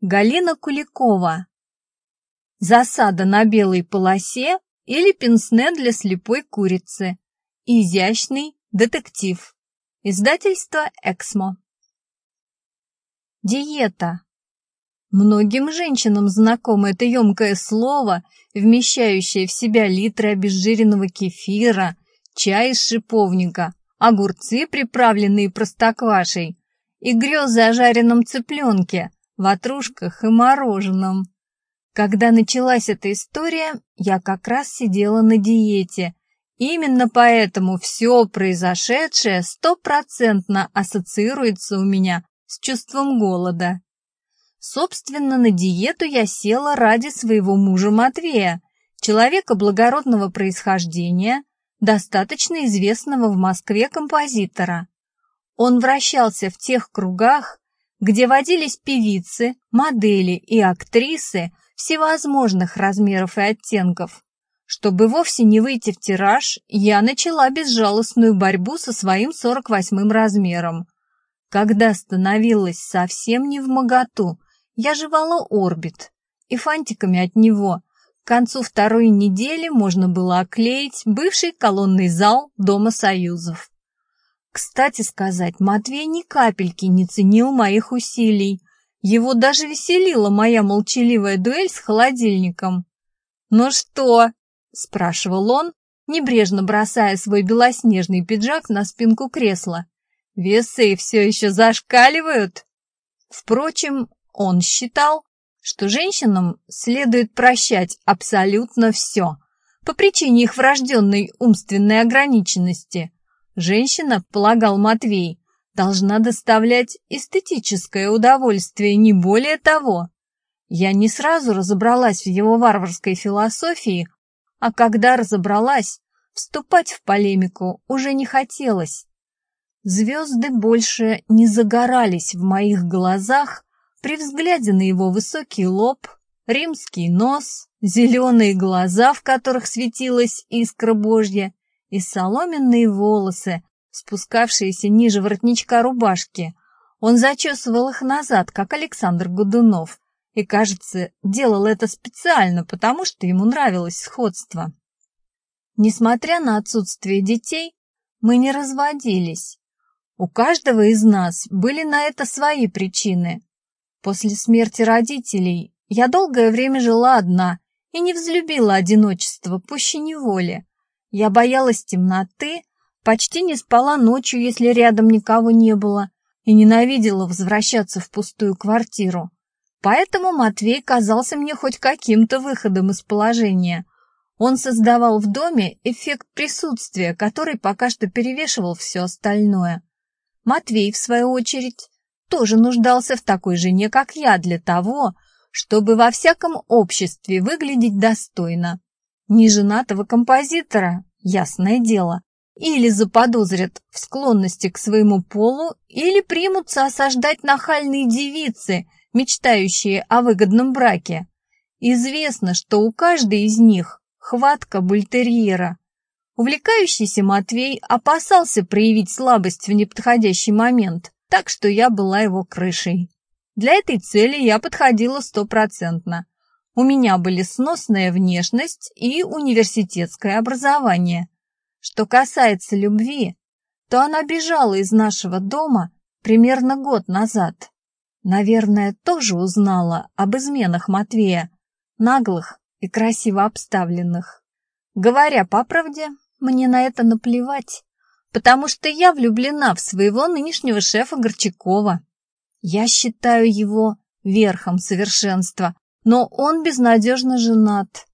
Галина Куликова. Засада на белой полосе или пенсне для слепой курицы. Изящный детектив. Издательство «Эксмо». Диета. Многим женщинам знакомо это емкое слово, вмещающее в себя литры обезжиренного кефира, чай из шиповника, огурцы, приправленные простоквашей, и грезы о жареном цыпленке – ватрушках и мороженом. Когда началась эта история, я как раз сидела на диете. Именно поэтому все произошедшее стопроцентно ассоциируется у меня с чувством голода. Собственно, на диету я села ради своего мужа Матвея, человека благородного происхождения, достаточно известного в Москве композитора. Он вращался в тех кругах, где водились певицы, модели и актрисы всевозможных размеров и оттенков. Чтобы вовсе не выйти в тираж, я начала безжалостную борьбу со своим 48-м размером. Когда становилась совсем не в моготу, я жевала орбит, и фантиками от него к концу второй недели можно было оклеить бывший колонный зал Дома Союзов. Кстати сказать, Матвей ни капельки не ценил моих усилий. Его даже веселила моя молчаливая дуэль с холодильником. «Ну что?» – спрашивал он, небрежно бросая свой белоснежный пиджак на спинку кресла. «Весы все еще зашкаливают?» Впрочем, он считал, что женщинам следует прощать абсолютно все по причине их врожденной умственной ограниченности – Женщина, полагал Матвей, должна доставлять эстетическое удовольствие, не более того. Я не сразу разобралась в его варварской философии, а когда разобралась, вступать в полемику уже не хотелось. Звезды больше не загорались в моих глазах при взгляде на его высокий лоб, римский нос, зеленые глаза, в которых светилась искра Божья, и соломенные волосы, спускавшиеся ниже воротничка рубашки. Он зачесывал их назад, как Александр Годунов, и, кажется, делал это специально, потому что ему нравилось сходство. Несмотря на отсутствие детей, мы не разводились. У каждого из нас были на это свои причины. После смерти родителей я долгое время жила одна и не взлюбила одиночество, пуще неволи. Я боялась темноты, почти не спала ночью, если рядом никого не было, и ненавидела возвращаться в пустую квартиру. Поэтому Матвей казался мне хоть каким-то выходом из положения. Он создавал в доме эффект присутствия, который пока что перевешивал все остальное. Матвей, в свою очередь, тоже нуждался в такой жене, как я, для того, чтобы во всяком обществе выглядеть достойно. Неженатого композитора, ясное дело, или заподозрят в склонности к своему полу, или примутся осаждать нахальные девицы, мечтающие о выгодном браке. Известно, что у каждой из них хватка бультерьера. Увлекающийся Матвей опасался проявить слабость в неподходящий момент, так что я была его крышей. Для этой цели я подходила стопроцентно. У меня были сносная внешность и университетское образование. Что касается любви, то она бежала из нашего дома примерно год назад. Наверное, тоже узнала об изменах Матвея, наглых и красиво обставленных. Говоря по правде, мне на это наплевать, потому что я влюблена в своего нынешнего шефа Горчакова. Я считаю его верхом совершенства, но он безнадежно женат.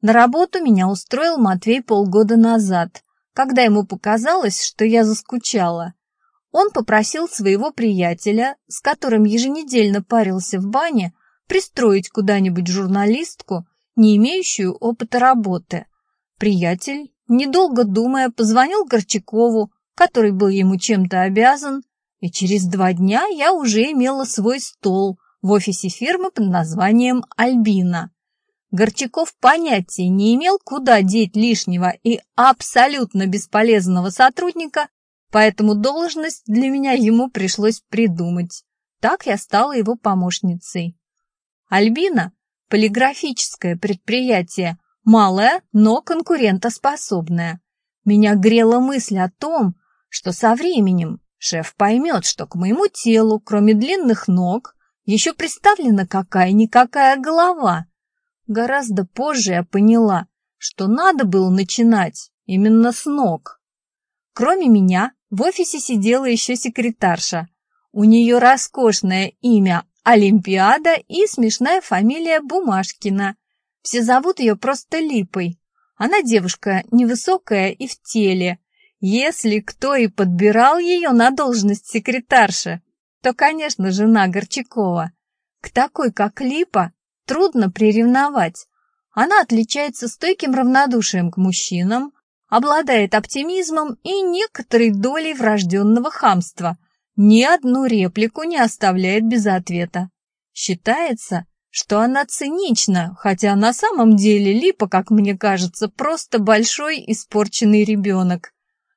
На работу меня устроил Матвей полгода назад, когда ему показалось, что я заскучала. Он попросил своего приятеля, с которым еженедельно парился в бане, пристроить куда-нибудь журналистку, не имеющую опыта работы. Приятель, недолго думая, позвонил Горчакову, который был ему чем-то обязан, и через два дня я уже имела свой стол – в офисе фирмы под названием «Альбина». Горчаков понятия не имел, куда деть лишнего и абсолютно бесполезного сотрудника, поэтому должность для меня ему пришлось придумать. Так я стала его помощницей. Альбина – полиграфическое предприятие, малое, но конкурентоспособное. Меня грела мысль о том, что со временем шеф поймет, что к моему телу, кроме длинных ног, еще приставлена какая-никакая голова. Гораздо позже я поняла, что надо было начинать именно с ног. Кроме меня, в офисе сидела еще секретарша. У нее роскошное имя Олимпиада и смешная фамилия Бумашкина. Все зовут ее просто Липой. Она девушка невысокая и в теле. Если кто и подбирал ее на должность секретарши, то, конечно, жена Горчакова. К такой, как Липа, трудно приревновать. Она отличается стойким равнодушием к мужчинам, обладает оптимизмом и некоторой долей врожденного хамства. Ни одну реплику не оставляет без ответа. Считается, что она цинична, хотя на самом деле Липа, как мне кажется, просто большой испорченный ребенок.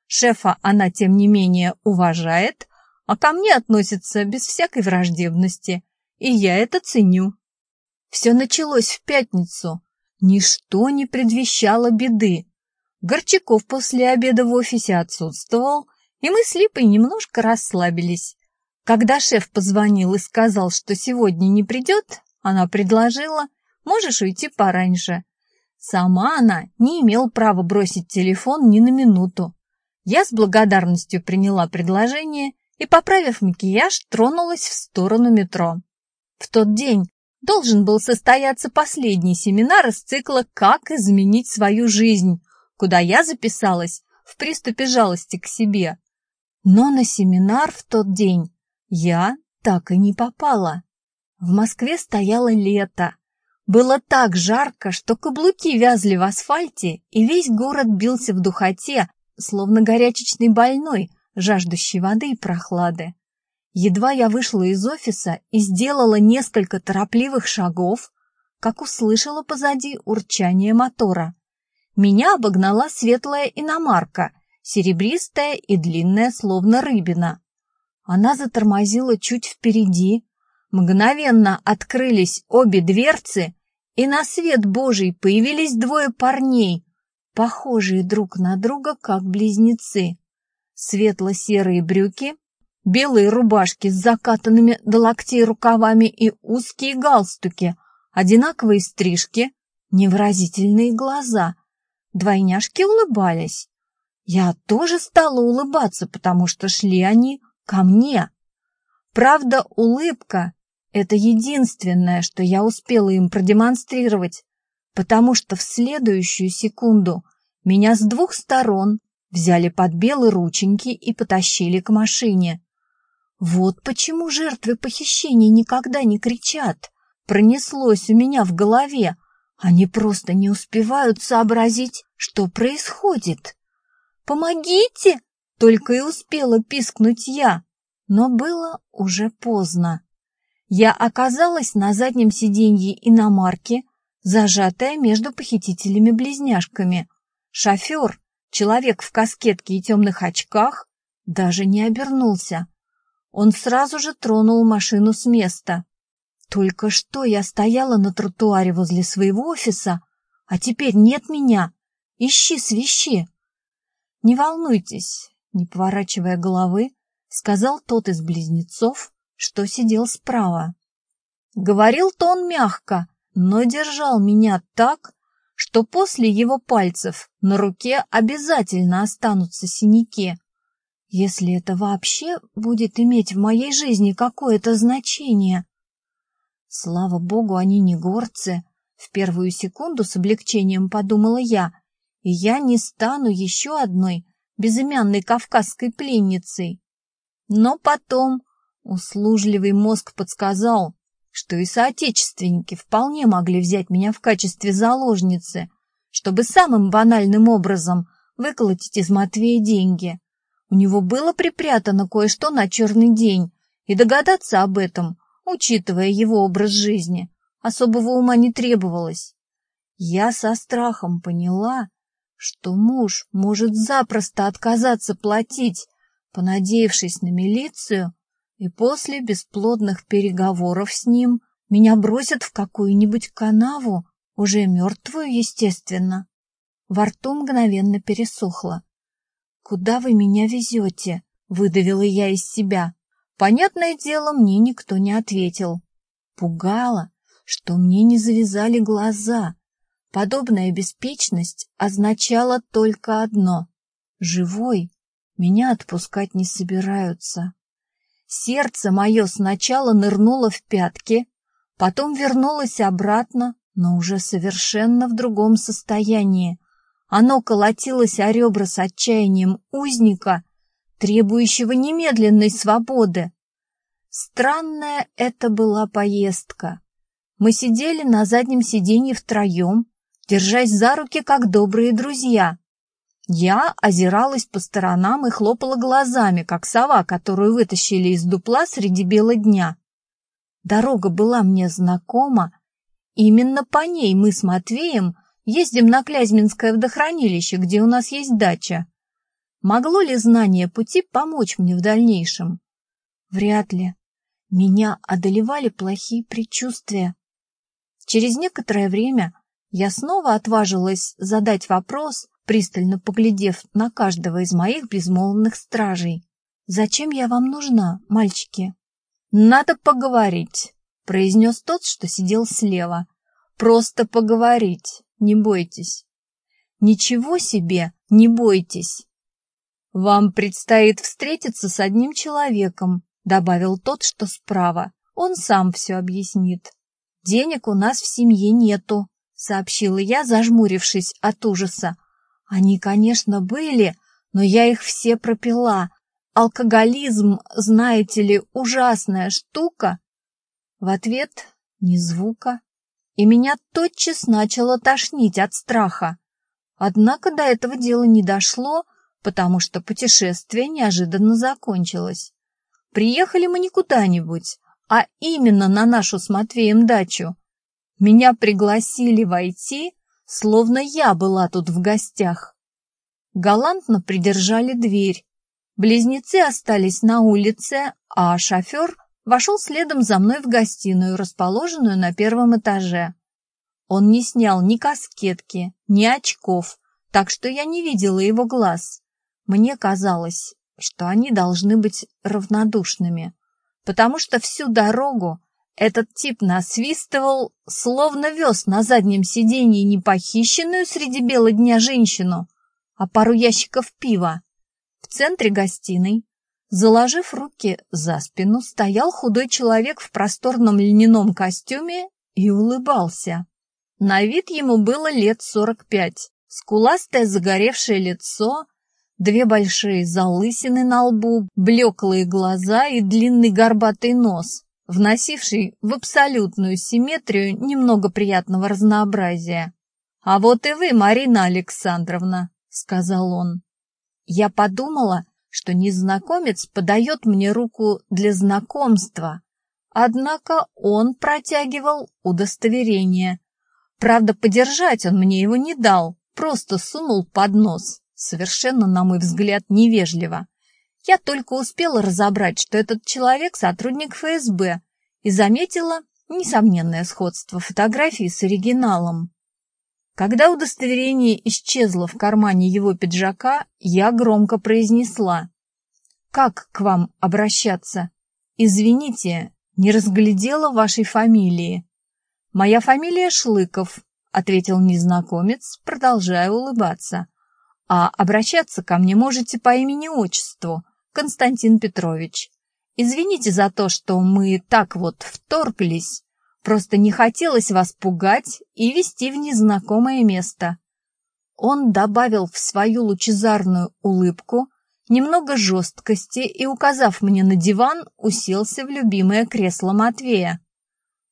Шефа она, тем не менее, уважает, а ко мне относится без всякой враждебности, и я это ценю. Все началось в пятницу. Ничто не предвещало беды. Горчаков после обеда в офисе отсутствовал, и мы с Липой немножко расслабились. Когда шеф позвонил и сказал, что сегодня не придет, она предложила, можешь уйти пораньше. Сама она не имела права бросить телефон ни на минуту. Я с благодарностью приняла предложение и, поправив макияж, тронулась в сторону метро. В тот день должен был состояться последний семинар из цикла «Как изменить свою жизнь», куда я записалась в приступе жалости к себе. Но на семинар в тот день я так и не попала. В Москве стояло лето. Было так жарко, что каблуки вязли в асфальте, и весь город бился в духоте, словно горячечный больной, жаждущий воды и прохлады. Едва я вышла из офиса и сделала несколько торопливых шагов, как услышала позади урчание мотора. Меня обогнала светлая иномарка, серебристая и длинная, словно рыбина. Она затормозила чуть впереди, мгновенно открылись обе дверцы, и на свет Божий появились двое парней, похожие друг на друга, как близнецы. Светло-серые брюки, белые рубашки с закатанными до локтей рукавами и узкие галстуки, одинаковые стрижки, невыразительные глаза. Двойняшки улыбались. Я тоже стала улыбаться, потому что шли они ко мне. Правда, улыбка — это единственное, что я успела им продемонстрировать, потому что в следующую секунду меня с двух сторон взяли под белые рученьки и потащили к машине. Вот почему жертвы похищений никогда не кричат. Пронеслось у меня в голове. Они просто не успевают сообразить, что происходит. «Помогите!» — только и успела пискнуть я, но было уже поздно. Я оказалась на заднем сиденье иномарки, зажатая между похитителями-близняшками. Шофер, человек в каскетке и темных очках, даже не обернулся. Он сразу же тронул машину с места. Только что я стояла на тротуаре возле своего офиса, а теперь нет меня. Ищи свищи. Не волнуйтесь, не поворачивая головы, сказал тот из близнецов, что сидел справа. Говорил-то он мягко, но держал меня так, что после его пальцев на руке обязательно останутся синяки. Если это вообще будет иметь в моей жизни какое-то значение. Слава богу, они не горцы. В первую секунду с облегчением подумала я, и я не стану еще одной безымянной кавказской пленницей. Но потом услужливый мозг подсказал, что и соотечественники вполне могли взять меня в качестве заложницы, чтобы самым банальным образом выколотить из Матвея деньги. У него было припрятано кое-что на черный день, и догадаться об этом, учитывая его образ жизни, особого ума не требовалось. Я со страхом поняла, что муж может запросто отказаться платить, понадеявшись на милицию, и после бесплодных переговоров с ним Меня бросят в какую-нибудь канаву, уже мертвую, естественно. Во рту мгновенно пересохло. «Куда вы меня везете?» — выдавила я из себя. Понятное дело, мне никто не ответил. Пугало, что мне не завязали глаза. Подобная беспечность означала только одно — живой, меня отпускать не собираются. Сердце мое сначала нырнуло в пятки, потом вернулось обратно, но уже совершенно в другом состоянии. Оно колотилось о ребра с отчаянием узника, требующего немедленной свободы. Странная это была поездка. Мы сидели на заднем сиденье втроем, держась за руки, как добрые друзья. Я озиралась по сторонам и хлопала глазами, как сова, которую вытащили из дупла среди бела дня. Дорога была мне знакома, именно по ней мы с Матвеем ездим на Клязьминское водохранилище, где у нас есть дача. Могло ли знание пути помочь мне в дальнейшем? Вряд ли. Меня одолевали плохие предчувствия. Через некоторое время я снова отважилась задать вопрос, пристально поглядев на каждого из моих безмолвных стражей. «Зачем я вам нужна, мальчики?» «Надо поговорить», — произнес тот, что сидел слева. «Просто поговорить, не бойтесь». «Ничего себе, не бойтесь!» «Вам предстоит встретиться с одним человеком», — добавил тот, что справа. «Он сам все объяснит». «Денег у нас в семье нету», — сообщила я, зажмурившись от ужаса. «Они, конечно, были, но я их все пропила. Алкоголизм, знаете ли, ужасная штука». В ответ ни звука, и меня тотчас начало тошнить от страха. Однако до этого дела не дошло, потому что путешествие неожиданно закончилось. Приехали мы не куда-нибудь, а именно на нашу с Матвеем дачу. Меня пригласили войти, словно я была тут в гостях. Галантно придержали дверь. Близнецы остались на улице, а шофер вошел следом за мной в гостиную, расположенную на первом этаже. Он не снял ни каскетки, ни очков, так что я не видела его глаз. Мне казалось, что они должны быть равнодушными потому что всю дорогу этот тип насвистывал, словно вез на заднем сиденье не похищенную среди бела дня женщину, а пару ящиков пива. В центре гостиной, заложив руки за спину, стоял худой человек в просторном льняном костюме и улыбался. На вид ему было лет сорок пять. Скуластое загоревшее лицо, Две большие залысины на лбу, блеклые глаза и длинный горбатый нос, вносивший в абсолютную симметрию немного приятного разнообразия. «А вот и вы, Марина Александровна», — сказал он. Я подумала, что незнакомец подает мне руку для знакомства, однако он протягивал удостоверение. Правда, подержать он мне его не дал, просто сунул под нос совершенно, на мой взгляд, невежливо. Я только успела разобрать, что этот человек сотрудник ФСБ, и заметила несомненное сходство фотографии с оригиналом. Когда удостоверение исчезло в кармане его пиджака, я громко произнесла. «Как к вам обращаться? Извините, не разглядела вашей фамилии». «Моя фамилия Шлыков», — ответил незнакомец, продолжая улыбаться а обращаться ко мне можете по имени-отчеству, Константин Петрович. Извините за то, что мы так вот вторглись, просто не хотелось вас пугать и вести в незнакомое место. Он добавил в свою лучезарную улыбку немного жесткости и, указав мне на диван, уселся в любимое кресло Матвея.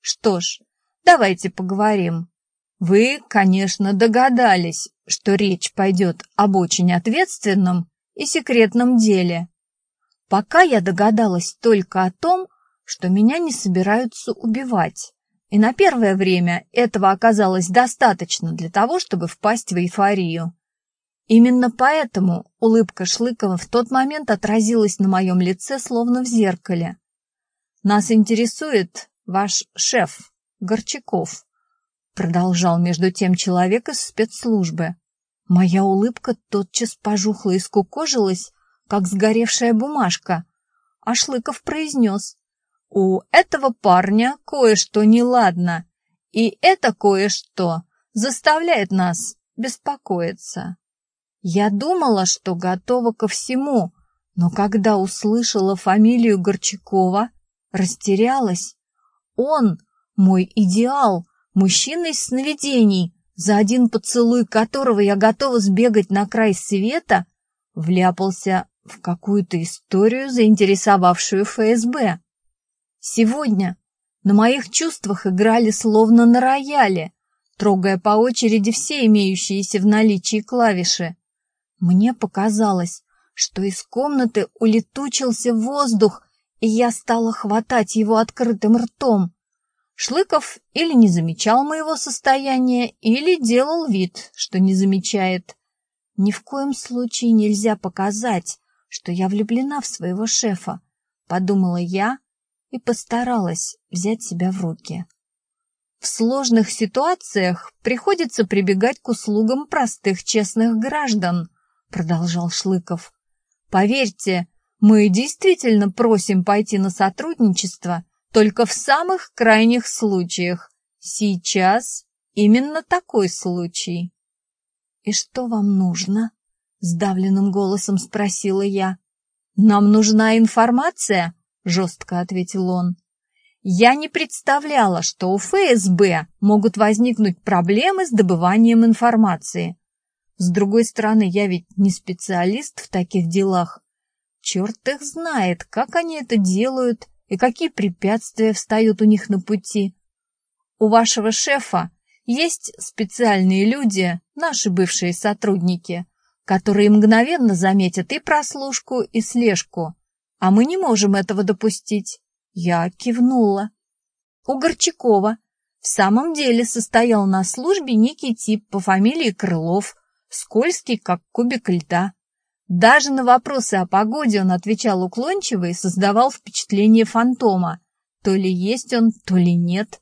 Что ж, давайте поговорим. Вы, конечно, догадались, что речь пойдет об очень ответственном и секретном деле. Пока я догадалась только о том, что меня не собираются убивать. И на первое время этого оказалось достаточно для того, чтобы впасть в эйфорию. Именно поэтому улыбка Шлыкова в тот момент отразилась на моем лице, словно в зеркале. Нас интересует ваш шеф, Горчаков, продолжал между тем человек из спецслужбы. Моя улыбка тотчас пожухла и скукожилась, как сгоревшая бумажка, а Шлыков произнес. «У этого парня кое-что неладно, и это кое-что заставляет нас беспокоиться». Я думала, что готова ко всему, но когда услышала фамилию Горчакова, растерялась. Он — мой идеал, мужчина из сновидений, за один поцелуй которого я готова сбегать на край света, вляпался в какую-то историю, заинтересовавшую ФСБ. Сегодня на моих чувствах играли словно на рояле, трогая по очереди все имеющиеся в наличии клавиши. Мне показалось, что из комнаты улетучился воздух, и я стала хватать его открытым ртом. Шлыков или не замечал моего состояния, или делал вид, что не замечает. Ни в коем случае нельзя показать, что я влюблена в своего шефа, подумала я и постаралась взять себя в руки. В сложных ситуациях приходится прибегать к услугам простых честных граждан, продолжал Шлыков. Поверьте, мы действительно просим пойти на сотрудничество только в самых крайних случаях. Сейчас именно такой случай. И что вам нужно? Сдавленным голосом спросила я. Нам нужна информация, жестко ответил он. Я не представляла, что у ФСБ могут возникнуть проблемы с добыванием информации. С другой стороны, я ведь не специалист в таких делах. Черт их знает, как они это делают и какие препятствия встают у них на пути. У вашего шефа есть специальные люди, наши бывшие сотрудники, которые мгновенно заметят и прослушку, и слежку. А мы не можем этого допустить. Я кивнула. У Горчакова в самом деле состоял на службе некий тип по фамилии Крылов, скользкий, как кубик льда. Даже на вопросы о погоде он отвечал уклончиво и создавал впечатление фантома. То ли есть он, то ли нет.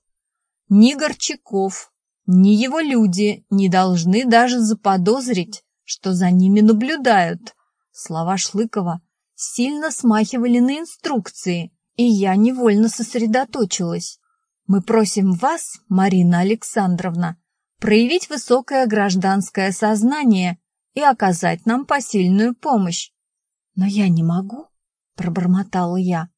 Ни Горчаков, ни его люди не должны даже заподозрить, что за ними наблюдают. Слова Шлыкова сильно смахивали на инструкции, и я невольно сосредоточилась. Мы просим вас, Марина Александровна, проявить высокое гражданское сознание и оказать нам посильную помощь. Но я не могу, пробормотала я.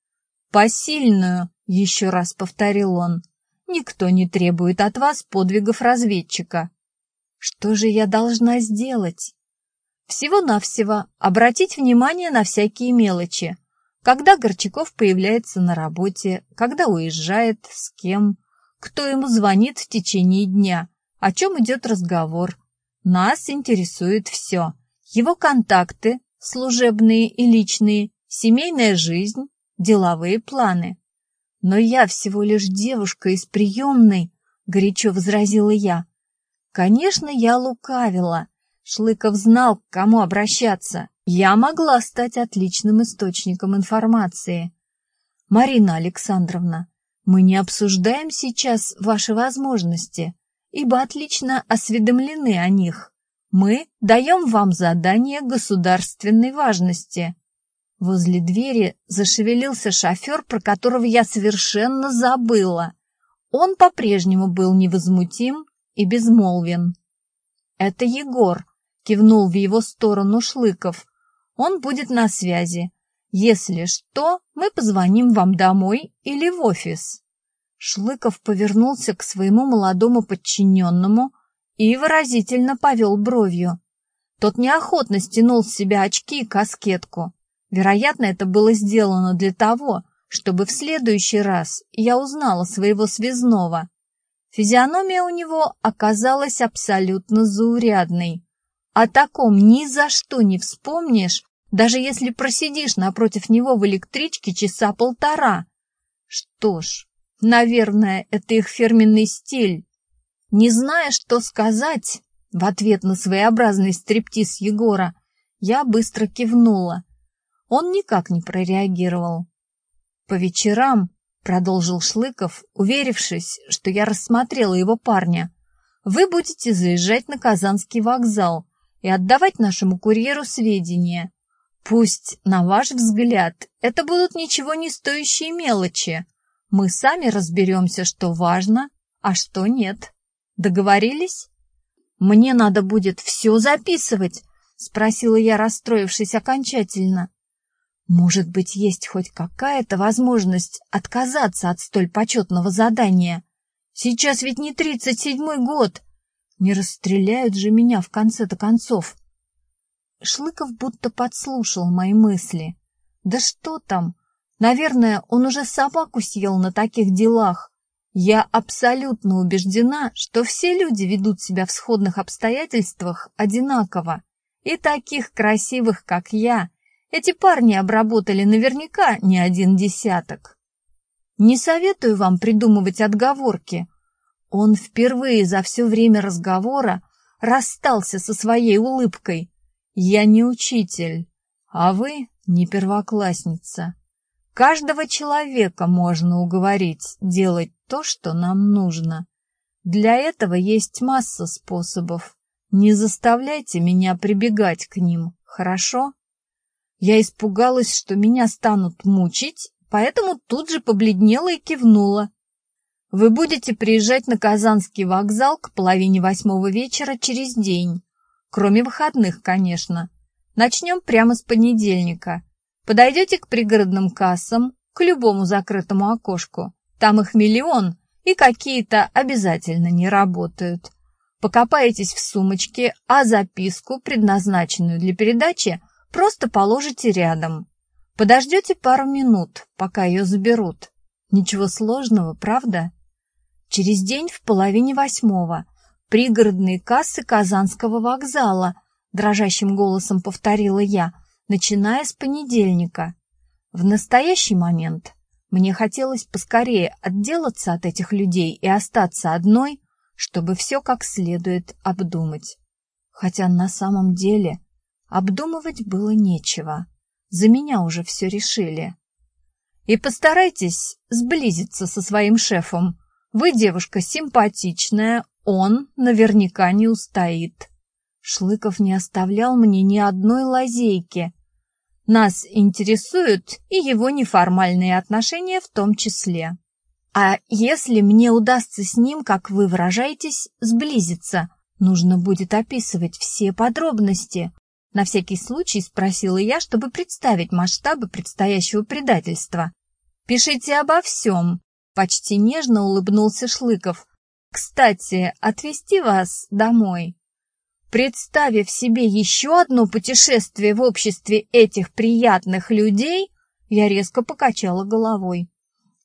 Посильную, еще раз повторил он. Никто не требует от вас подвигов разведчика. Что же я должна сделать? Всего-навсего обратить внимание на всякие мелочи. Когда Горчаков появляется на работе, когда уезжает, с кем, кто ему звонит в течение дня, о чем идет разговор. Нас интересует все. Его контакты, служебные и личные, семейная жизнь, деловые планы. Но я всего лишь девушка из приемной, горячо возразила я. Конечно, я лукавила. Шлыков знал, к кому обращаться. Я могла стать отличным источником информации. Марина Александровна, мы не обсуждаем сейчас ваши возможности ибо отлично осведомлены о них. Мы даем вам задание государственной важности. Возле двери зашевелился шофер, про которого я совершенно забыла. Он по-прежнему был невозмутим и безмолвен. «Это Егор», — кивнул в его сторону Шлыков. «Он будет на связи. Если что, мы позвоним вам домой или в офис». Шлыков повернулся к своему молодому подчиненному и выразительно повел бровью. Тот неохотно стянул с себя очки и каскетку. Вероятно, это было сделано для того, чтобы в следующий раз я узнала своего связного. Физиономия у него оказалась абсолютно заурядной. О таком ни за что не вспомнишь, даже если просидишь напротив него в электричке часа полтора. Что ж, Наверное, это их фирменный стиль. Не зная, что сказать в ответ на своеобразный стриптиз Егора, я быстро кивнула. Он никак не прореагировал. По вечерам продолжил Шлыков, уверившись, что я рассмотрела его парня. Вы будете заезжать на Казанский вокзал и отдавать нашему курьеру сведения. Пусть, на ваш взгляд, это будут ничего не стоящие мелочи. Мы сами разберемся, что важно, а что нет. Договорились? Мне надо будет все записывать, спросила я, расстроившись окончательно. Может быть, есть хоть какая-то возможность отказаться от столь почетного задания? Сейчас ведь не тридцать седьмой год. Не расстреляют же меня в конце-то концов. Шлыков будто подслушал мои мысли. Да что там? Наверное, он уже собаку съел на таких делах. Я абсолютно убеждена, что все люди ведут себя в сходных обстоятельствах одинаково. И таких красивых, как я, эти парни обработали наверняка не один десяток. Не советую вам придумывать отговорки. Он впервые за все время разговора расстался со своей улыбкой. Я не учитель, а вы не первоклассница. Каждого человека можно уговорить делать то, что нам нужно. Для этого есть масса способов. Не заставляйте меня прибегать к ним, хорошо? Я испугалась, что меня станут мучить, поэтому тут же побледнела и кивнула. Вы будете приезжать на Казанский вокзал к половине восьмого вечера через день. Кроме выходных, конечно. Начнем прямо с понедельника. Подойдете к пригородным кассам, к любому закрытому окошку. Там их миллион, и какие-то обязательно не работают. Покопаетесь в сумочке, а записку, предназначенную для передачи, Просто положите рядом. Подождете пару минут, пока ее заберут. Ничего сложного, правда? Через день в половине восьмого пригородные кассы Казанского вокзала, дрожащим голосом повторила я, начиная с понедельника. В настоящий момент мне хотелось поскорее отделаться от этих людей и остаться одной, чтобы все как следует обдумать. Хотя на самом деле Обдумывать было нечего. За меня уже все решили. И постарайтесь сблизиться со своим шефом. Вы девушка симпатичная, он наверняка не устоит. Шлыков не оставлял мне ни одной лазейки. Нас интересуют и его неформальные отношения в том числе. А если мне удастся с ним, как вы выражаетесь, сблизиться, нужно будет описывать все подробности, на всякий случай спросила я, чтобы представить масштабы предстоящего предательства. «Пишите обо всем», — почти нежно улыбнулся Шлыков. «Кстати, отвезти вас домой». Представив себе еще одно путешествие в обществе этих приятных людей, я резко покачала головой.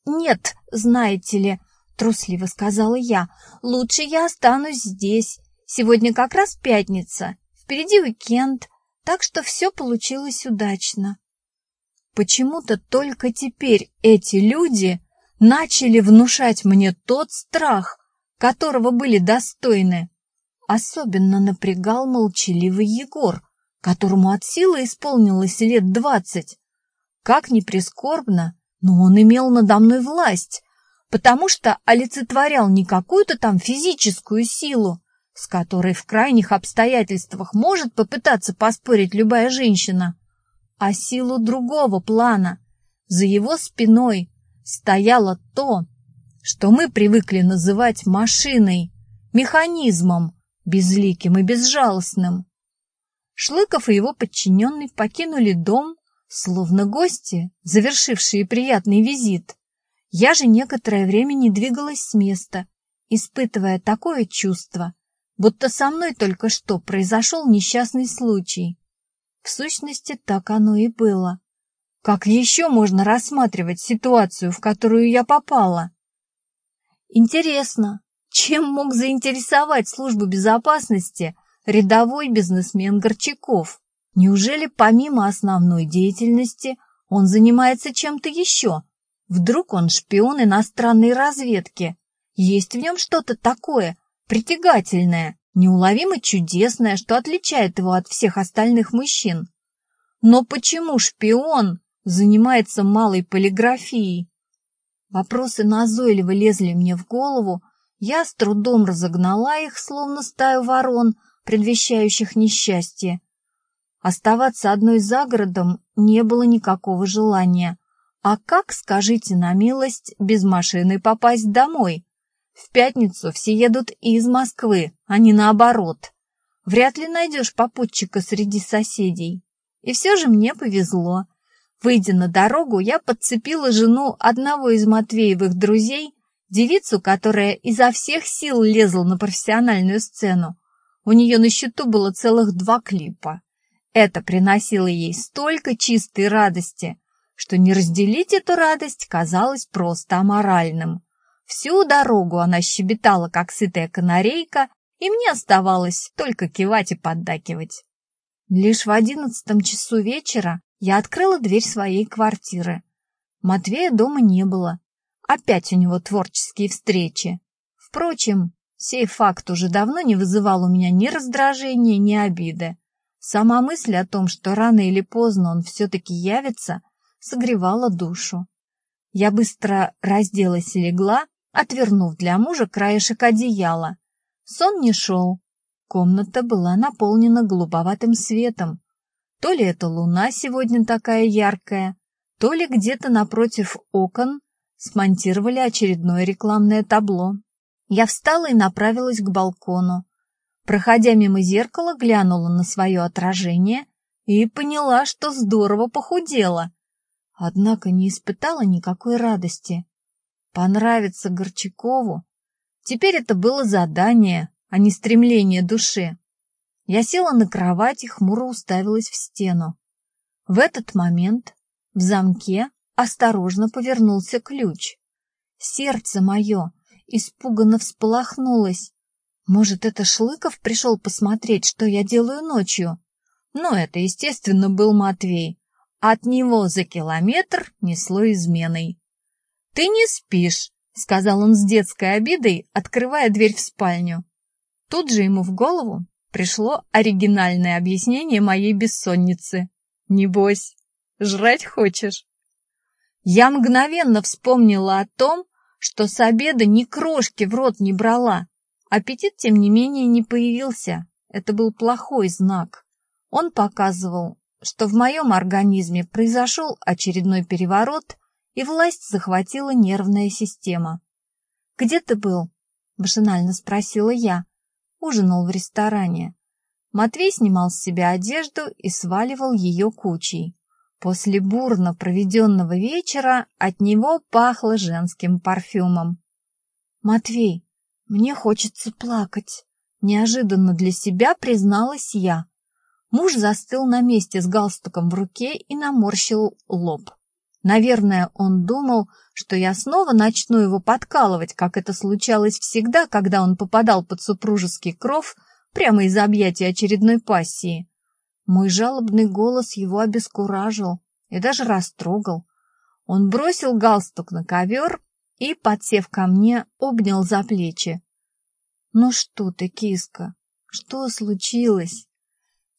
«Нет, знаете ли», — трусливо сказала я, — «лучше я останусь здесь. Сегодня как раз пятница, впереди уикенд, так что все получилось удачно. Почему-то только теперь эти люди начали внушать мне тот страх, которого были достойны. Особенно напрягал молчаливый Егор, которому от силы исполнилось лет двадцать. Как ни прискорбно, но он имел надо мной власть, потому что олицетворял не какую-то там физическую силу, с которой в крайних обстоятельствах может попытаться поспорить любая женщина, а силу другого плана. За его спиной стояло то, что мы привыкли называть машиной, механизмом, безликим и безжалостным. Шлыков и его подчиненный покинули дом, словно гости, завершившие приятный визит. Я же некоторое время не двигалась с места, испытывая такое чувство, будто со мной только что произошел несчастный случай. В сущности, так оно и было. Как еще можно рассматривать ситуацию, в которую я попала? Интересно, чем мог заинтересовать службу безопасности рядовой бизнесмен Горчаков? Неужели помимо основной деятельности он занимается чем-то еще? Вдруг он шпион иностранной разведки? Есть в нем что-то такое, притягательное, неуловимо чудесное, что отличает его от всех остальных мужчин. Но почему шпион занимается малой полиграфией? Вопросы назойливо лезли мне в голову, я с трудом разогнала их, словно стаю ворон, предвещающих несчастье. Оставаться одной за городом не было никакого желания. А как, скажите на милость, без машины попасть домой? В пятницу все едут из Москвы, а не наоборот. Вряд ли найдешь попутчика среди соседей. И все же мне повезло. Выйдя на дорогу, я подцепила жену одного из Матвеевых друзей, девицу, которая изо всех сил лезла на профессиональную сцену. У нее на счету было целых два клипа. Это приносило ей столько чистой радости, что не разделить эту радость казалось просто аморальным. Всю дорогу она щебетала, как сытая канарейка, и мне оставалось только кивать и поддакивать. Лишь в одиннадцатом часу вечера я открыла дверь своей квартиры. Матвея дома не было. Опять у него творческие встречи. Впрочем, сей факт уже давно не вызывал у меня ни раздражения, ни обиды. Сама мысль о том, что рано или поздно он все-таки явится, согревала душу. Я быстро разделась и легла, отвернув для мужа краешек одеяла. Сон не шел. Комната была наполнена голубоватым светом. То ли это луна сегодня такая яркая, то ли где-то напротив окон смонтировали очередное рекламное табло. Я встала и направилась к балкону. Проходя мимо зеркала, глянула на свое отражение и поняла, что здорово похудела. Однако не испытала никакой радости. Понравиться Горчакову? Теперь это было задание, а не стремление души. Я села на кровать и хмуро уставилась в стену. В этот момент в замке осторожно повернулся ключ. Сердце мое испуганно всполохнулось. Может, это Шлыков пришел посмотреть, что я делаю ночью? Но это, естественно, был Матвей. От него за километр несло изменой. «Ты не спишь», — сказал он с детской обидой, открывая дверь в спальню. Тут же ему в голову пришло оригинальное объяснение моей бессонницы. «Небось, жрать хочешь?» Я мгновенно вспомнила о том, что с обеда ни крошки в рот не брала. Аппетит, тем не менее, не появился. Это был плохой знак. Он показывал, что в моем организме произошел очередной переворот, и власть захватила нервная система. «Где ты был?» — машинально спросила я ужинал в ресторане. Матвей снимал с себя одежду и сваливал ее кучей. После бурно проведенного вечера от него пахло женским парфюмом. «Матвей, мне хочется плакать», — неожиданно для себя призналась я. Муж застыл на месте с галстуком в руке и наморщил лоб. Наверное, он думал, что я снова начну его подкалывать, как это случалось всегда, когда он попадал под супружеский кров прямо из объятий очередной пассии. Мой жалобный голос его обескуражил и даже растрогал. Он бросил галстук на ковер и, подсев ко мне, обнял за плечи. «Ну что ты, киска, что случилось?»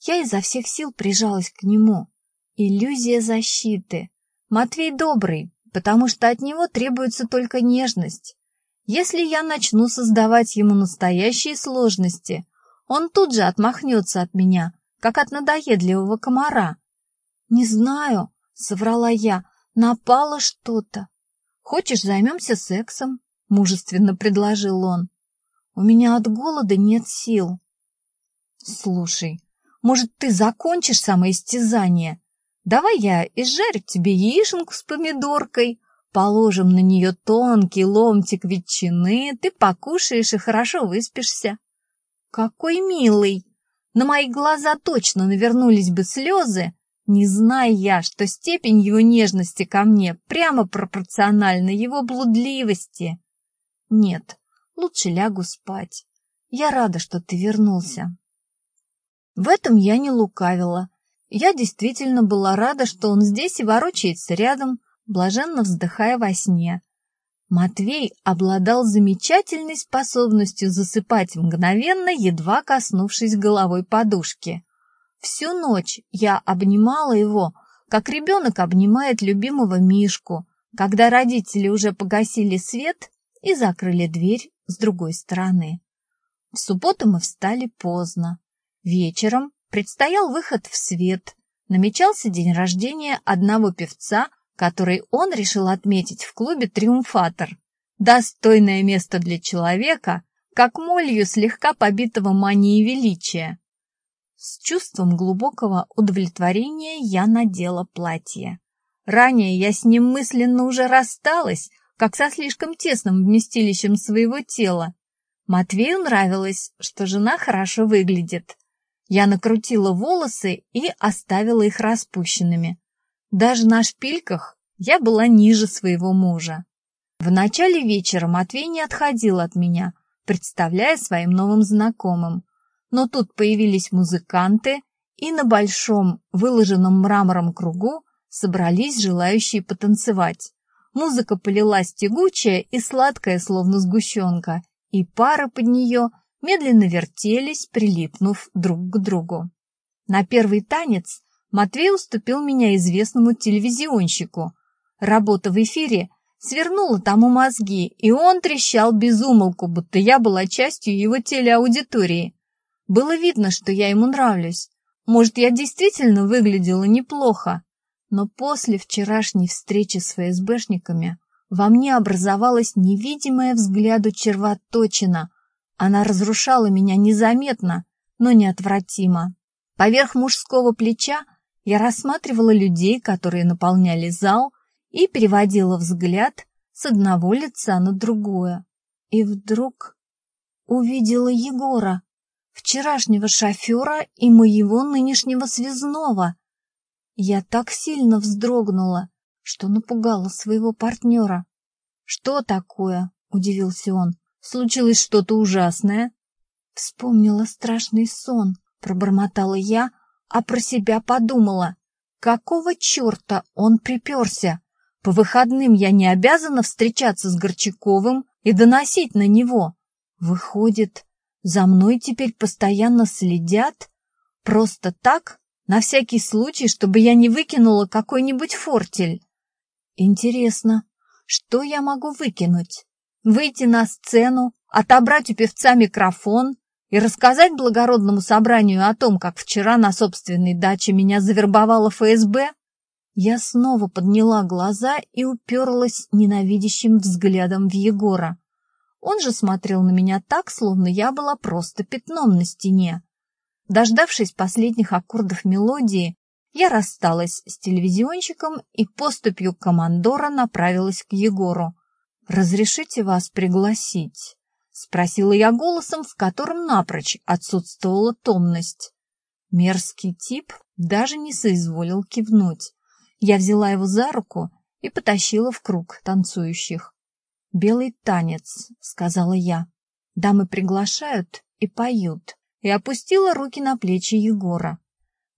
Я изо всех сил прижалась к нему. Иллюзия защиты — Матвей добрый, потому что от него требуется только нежность. Если я начну создавать ему настоящие сложности, он тут же отмахнется от меня, как от надоедливого комара. «Не знаю», — соврала я, — «напало что-то». «Хочешь, займемся сексом?» — мужественно предложил он. «У меня от голода нет сил». «Слушай, может, ты закончишь самоистязание?» Давай я изжарю тебе яишенку с помидоркой, положим на нее тонкий ломтик ветчины, ты покушаешь и хорошо выспишься. Какой милый! На мои глаза точно навернулись бы слезы, не зная я, что степень его нежности ко мне прямо пропорциональна его блудливости. Нет, лучше лягу спать. Я рада, что ты вернулся. В этом я не лукавила. Я действительно была рада, что он здесь и ворочается рядом, блаженно вздыхая во сне. Матвей обладал замечательной способностью засыпать мгновенно, едва коснувшись головой подушки. Всю ночь я обнимала его, как ребенок обнимает любимого мишку, когда родители уже погасили свет и закрыли дверь с другой стороны. В субботу мы встали поздно. Вечером предстоял выход в свет. Намечался день рождения одного певца, который он решил отметить в клубе «Триумфатор». Достойное место для человека, как молью слегка побитого манией величия. С чувством глубокого удовлетворения я надела платье. Ранее я с ним мысленно уже рассталась, как со слишком тесным вместилищем своего тела. Матвею нравилось, что жена хорошо выглядит. Я накрутила волосы и оставила их распущенными. Даже на шпильках я была ниже своего мужа. В начале вечера Матвей не отходил от меня, представляя своим новым знакомым. Но тут появились музыканты, и на большом, выложенном мрамором кругу собрались желающие потанцевать. Музыка полилась тягучая и сладкая, словно сгущенка, и пары под нее медленно вертелись, прилипнув друг к другу. На первый танец Матвей уступил меня известному телевизионщику. Работа в эфире свернула тому мозги, и он трещал без будто я была частью его телеаудитории. Было видно, что я ему нравлюсь. Может, я действительно выглядела неплохо, но после вчерашней встречи с ФСБшниками во мне образовалась невидимая взгляду червоточина. Она разрушала меня незаметно, но неотвратимо. Поверх мужского плеча я рассматривала людей, которые наполняли зал, и переводила взгляд с одного лица на другое. И вдруг увидела Егора, вчерашнего шофера и моего нынешнего связного. Я так сильно вздрогнула, что напугала своего партнера. «Что такое?» — удивился он. «Случилось что-то ужасное?» Вспомнила страшный сон, пробормотала я, а про себя подумала. Какого черта он приперся? По выходным я не обязана встречаться с Горчаковым и доносить на него. Выходит, за мной теперь постоянно следят? Просто так? На всякий случай, чтобы я не выкинула какой-нибудь фортель. Интересно, что я могу выкинуть? Выйти на сцену, отобрать у певца микрофон и рассказать благородному собранию о том, как вчера на собственной даче меня завербовала ФСБ? Я снова подняла глаза и уперлась ненавидящим взглядом в Егора. Он же смотрел на меня так, словно я была просто пятном на стене. Дождавшись последних аккордов мелодии, я рассталась с телевизионщиком и поступью командора направилась к Егору. «Разрешите вас пригласить?» — спросила я голосом, в котором напрочь отсутствовала томность. Мерзкий тип даже не соизволил кивнуть. Я взяла его за руку и потащила в круг танцующих. «Белый танец», — сказала я. Дамы приглашают и поют и опустила руки на плечи Егора.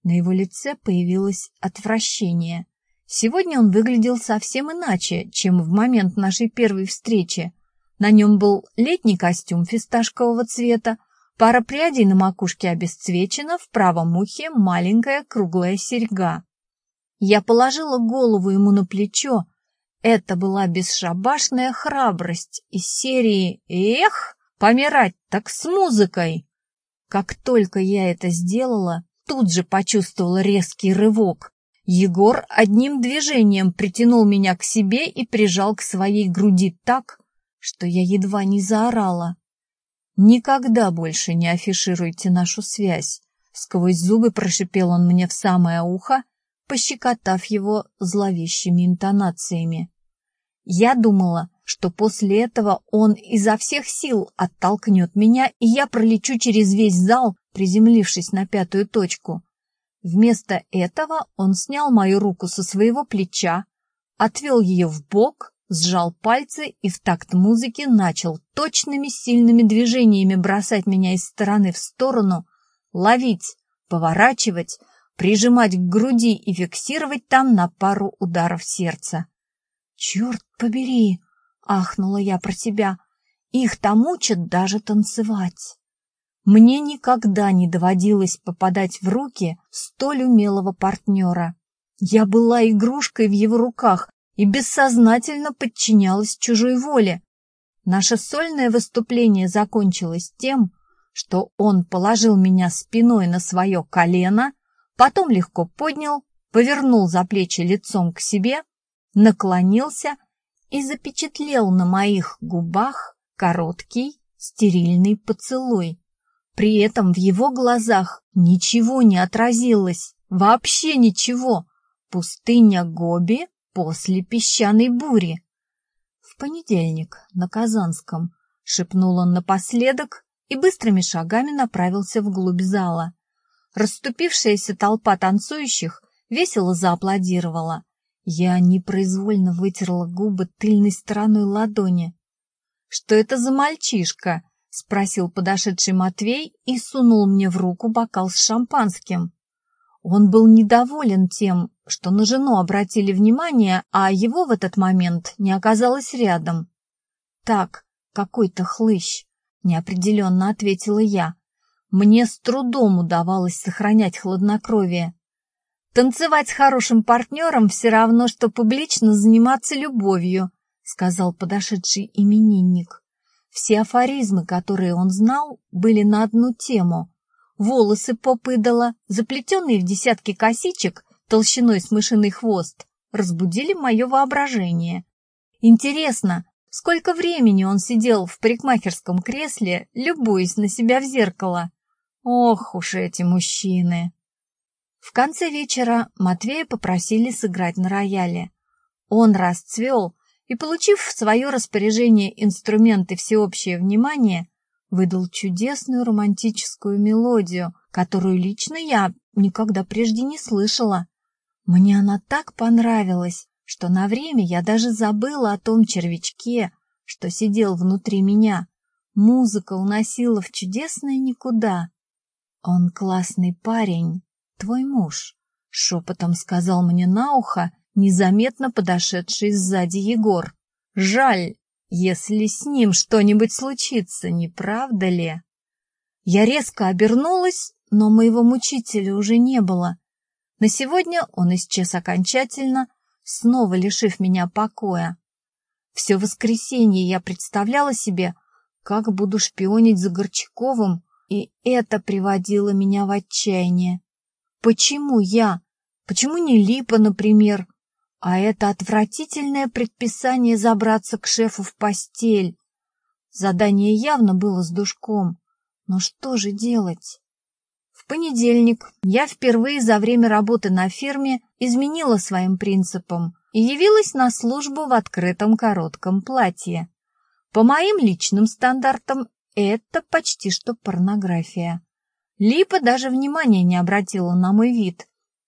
На его лице появилось отвращение. Сегодня он выглядел совсем иначе, чем в момент нашей первой встречи. На нем был летний костюм фисташкового цвета, пара прядей на макушке обесцвечена, в правом ухе маленькая круглая серьга. Я положила голову ему на плечо. Это была бесшабашная храбрость из серии «Эх, помирать так с музыкой!» Как только я это сделала, тут же почувствовала резкий рывок. Егор одним движением притянул меня к себе и прижал к своей груди так, что я едва не заорала. «Никогда больше не афишируйте нашу связь», — сквозь зубы прошипел он мне в самое ухо, пощекотав его зловещими интонациями. Я думала, что после этого он изо всех сил оттолкнет меня, и я пролечу через весь зал, приземлившись на пятую точку. Вместо этого он снял мою руку со своего плеча, отвел ее в бок, сжал пальцы и в такт музыки начал точными сильными движениями бросать меня из стороны в сторону, ловить, поворачивать, прижимать к груди и фиксировать там на пару ударов сердца. «Черт побери!» Ахнула я про себя. Их там учат даже танцевать. Мне никогда не доводилось попадать в руки столь умелого партнера. Я была игрушкой в его руках, и бессознательно подчинялась чужой воле. Наше сольное выступление закончилось тем, что он положил меня спиной на свое колено, потом легко поднял, повернул за плечи лицом к себе, наклонился и запечатлел на моих губах короткий стерильный поцелуй. При этом в его глазах ничего не отразилось, вообще ничего. Пустыня Гоби после песчаной бури. В понедельник на Казанском шепнул он напоследок и быстрыми шагами направился вглубь зала. Расступившаяся толпа танцующих весело зааплодировала. Я непроизвольно вытерла губы тыльной стороной ладони. «Что это за мальчишка?» — спросил подошедший Матвей и сунул мне в руку бокал с шампанским. Он был недоволен тем, что на жену обратили внимание, а его в этот момент не оказалось рядом. «Так, какой-то хлыщ», — неопределенно ответила я. Мне с трудом удавалось сохранять хладнокровие. «Танцевать с хорошим партнером все равно, что публично заниматься любовью», — сказал подошедший именинник. Все афоризмы, которые он знал, были на одну тему — волосы попыдала, заплетенные в десятки косичек толщиной с мышиный хвост, разбудили мое воображение. Интересно, сколько времени он сидел в парикмахерском кресле, любуясь на себя в зеркало. Ох уж эти мужчины! В конце вечера Матвея попросили сыграть на рояле. Он расцвел и, получив в свое распоряжение инструменты всеобщее внимание, выдал чудесную романтическую мелодию, которую лично я никогда прежде не слышала. Мне она так понравилась, что на время я даже забыла о том червячке, что сидел внутри меня. Музыка уносила в чудесное никуда. «Он классный парень, твой муж», — шепотом сказал мне на ухо незаметно подошедший сзади Егор. «Жаль, если с ним что-нибудь случится, не правда ли? Я резко обернулась, но моего мучителя уже не было. На сегодня он исчез окончательно, снова лишив меня покоя. Все воскресенье я представляла себе, как буду шпионить за Горчаковым, и это приводило меня в отчаяние. Почему я? Почему не Липа, например? А это отвратительное предписание забраться к шефу в постель. Задание явно было с душком. Но что же делать? В понедельник я впервые за время работы на фирме изменила своим принципам и явилась на службу в открытом коротком платье. По моим личным стандартам это почти что порнография. Липа даже внимания не обратила на мой вид,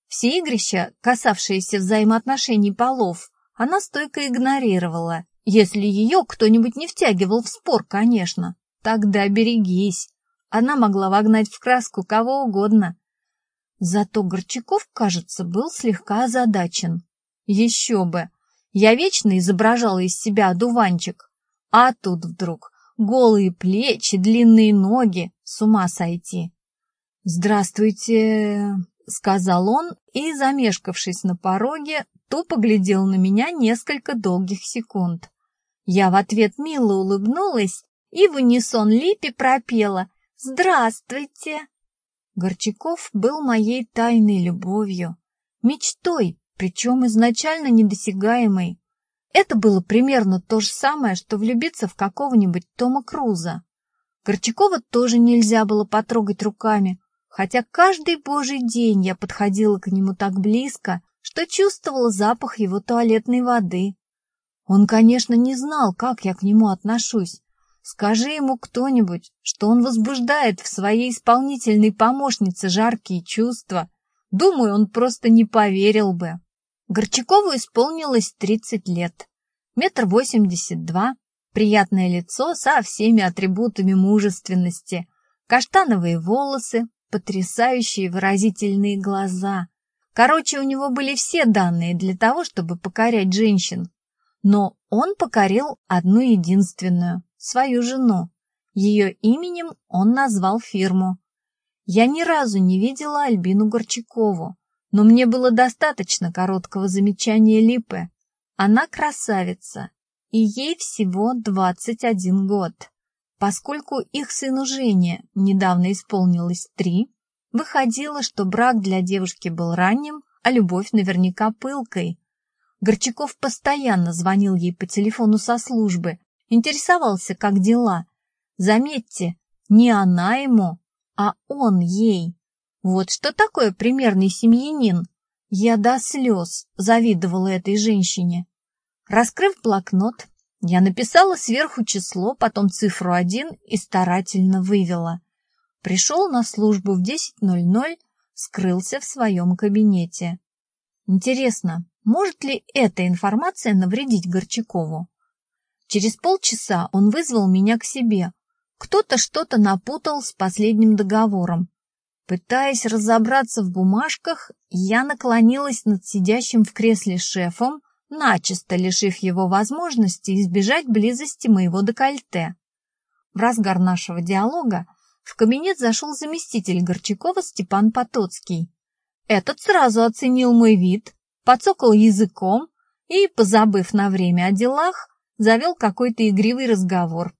все игрища, касавшиеся взаимоотношений полов, она стойко игнорировала. Если ее кто-нибудь не втягивал в спор, конечно. Тогда берегись. Она могла вогнать в краску кого угодно. Зато Горчаков, кажется, был слегка озадачен. Еще бы! Я вечно изображала из себя одуванчик. А тут вдруг голые плечи, длинные ноги, с ума сойти. «Здравствуйте, — сказал он и, замешкавшись на пороге, тупо глядел на меня несколько долгих секунд. Я в ответ мило улыбнулась и в унисон Липе пропела «Здравствуйте!». Горчаков был моей тайной любовью, мечтой, причем изначально недосягаемой. Это было примерно то же самое, что влюбиться в какого-нибудь Тома Круза. Горчакова тоже нельзя было потрогать руками, хотя каждый божий день я подходила к нему так близко, что чувствовала запах его туалетной воды. Он, конечно, не знал, как я к нему отношусь. Скажи ему кто-нибудь, что он возбуждает в своей исполнительной помощнице жаркие чувства. Думаю, он просто не поверил бы. Горчакову исполнилось тридцать лет. Метр восемьдесят два, приятное лицо со всеми атрибутами мужественности, каштановые волосы, потрясающие выразительные глаза. Короче, у него были все данные для того, чтобы покорять женщин. Но он покорил одну единственную, свою жену. Ее именем он назвал фирму. Я ни разу не видела Альбину Горчакову, но мне было достаточно короткого замечания Липы. Она красавица, и ей всего 21 год. Поскольку их сыну Жене недавно исполнилось три, выходило, что брак для девушки был ранним, а любовь наверняка пылкой. Горчаков постоянно звонил ей по телефону со службы, интересовался, как дела. Заметьте, не она ему, а он ей. Вот что такое примерный семьянин. Я до слез завидовала этой женщине. Раскрыв блокнот, я написала сверху число, потом цифру один и старательно вывела. Пришел на службу в 10.00, скрылся в своем кабинете. Интересно, может ли эта информация навредить Горчакову? Через полчаса он вызвал меня к себе. Кто-то что-то напутал с последним договором. Пытаясь разобраться в бумажках, я наклонилась над сидящим в кресле шефом, начисто лишив его возможности избежать близости моего декольте. В разгар нашего диалога в кабинет зашел заместитель Горчакова Степан Потоцкий. Этот сразу оценил мой вид, подсокал языком и, позабыв на время о делах, завел какой-то игривый разговор.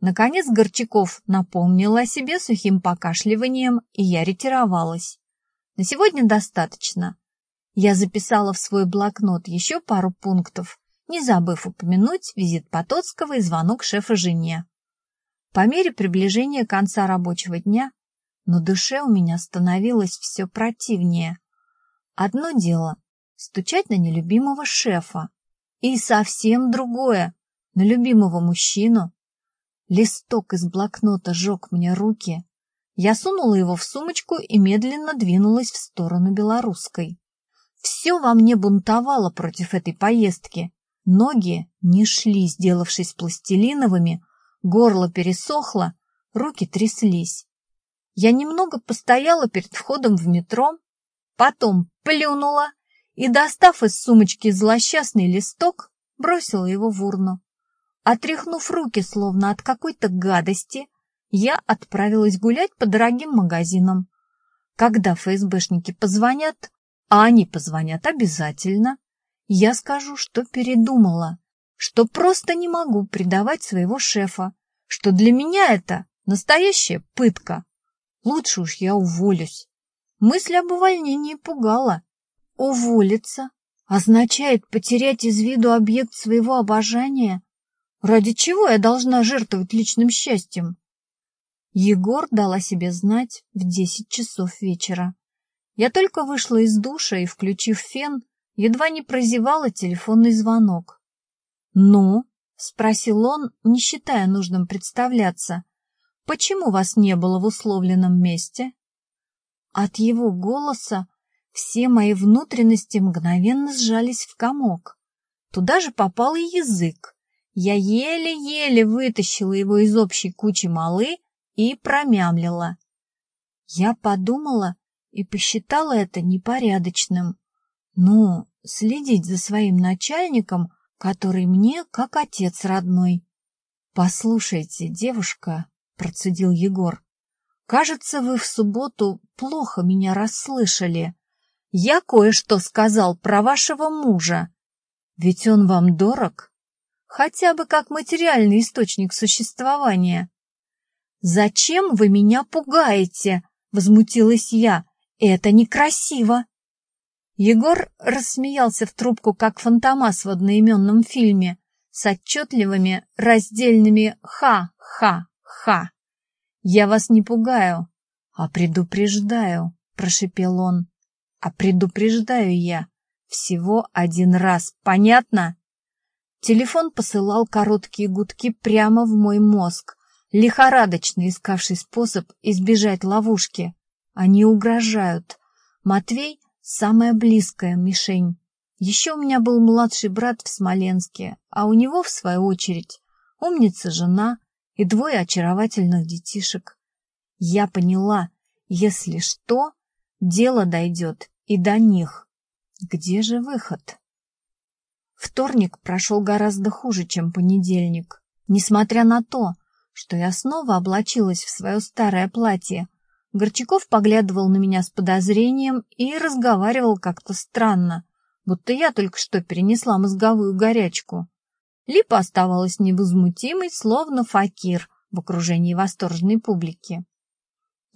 Наконец Горчаков напомнил о себе сухим покашливанием, и я ретировалась. На сегодня достаточно. Я записала в свой блокнот еще пару пунктов, не забыв упомянуть визит Потоцкого и звонок шефа жене. По мере приближения конца рабочего дня на душе у меня становилось все противнее. Одно дело — стучать на нелюбимого шефа, и совсем другое — на любимого мужчину. Листок из блокнота жег мне руки. Я сунула его в сумочку и медленно двинулась в сторону белорусской. Все во мне бунтовало против этой поездки. Ноги не шли, сделавшись пластилиновыми, горло пересохло, руки тряслись. Я немного постояла перед входом в метро, потом плюнула и, достав из сумочки злосчастный листок, бросила его в урну. Отряхнув руки, словно от какой-то гадости, я отправилась гулять по дорогим магазинам. Когда ФСБшники позвонят, а они позвонят обязательно, я скажу, что передумала, что просто не могу предавать своего шефа, что для меня это настоящая пытка. Лучше уж я уволюсь. Мысль об увольнении пугала. Уволиться означает потерять из виду объект своего обожания. Ради чего я должна жертвовать личным счастьем? Егор дал о себе знать в десять часов вечера. Я только вышла из душа и, включив фен, едва не прозевала телефонный звонок. «Ну?» — спросил он, не считая нужным представляться. «Почему вас не было в условленном месте?» От его голоса все мои внутренности мгновенно сжались в комок. Туда же попал и язык. Я еле-еле вытащила его из общей кучи малы и промямлила. Я подумала и посчитала это непорядочным. Ну, следить за своим начальником который мне как отец родной. «Послушайте, девушка», — процедил Егор, — «кажется, вы в субботу плохо меня расслышали. Я кое-что сказал про вашего мужа. Ведь он вам дорог, хотя бы как материальный источник существования». «Зачем вы меня пугаете?» — возмутилась я. «Это некрасиво». Егор рассмеялся в трубку, как фантомас в одноименном фильме, с отчетливыми раздельными «ха-ха-ха». «Я вас не пугаю, а предупреждаю», — прошепел он. «А предупреждаю я всего один раз, понятно?» Телефон посылал короткие гудки прямо в мой мозг, лихорадочно искавший способ избежать ловушки. Они угрожают. Матвей самая близкая мишень. Еще у меня был младший брат в Смоленске, а у него, в свою очередь, умница жена и двое очаровательных детишек. Я поняла, если что, дело дойдет и до них. Где же выход? Вторник прошел гораздо хуже, чем понедельник. Несмотря на то, что я снова облачилась в свое старое платье, Горчаков поглядывал на меня с подозрением и разговаривал как-то странно, будто я только что перенесла мозговую горячку. Липа оставалась невозмутимой, словно факир в окружении восторженной публики.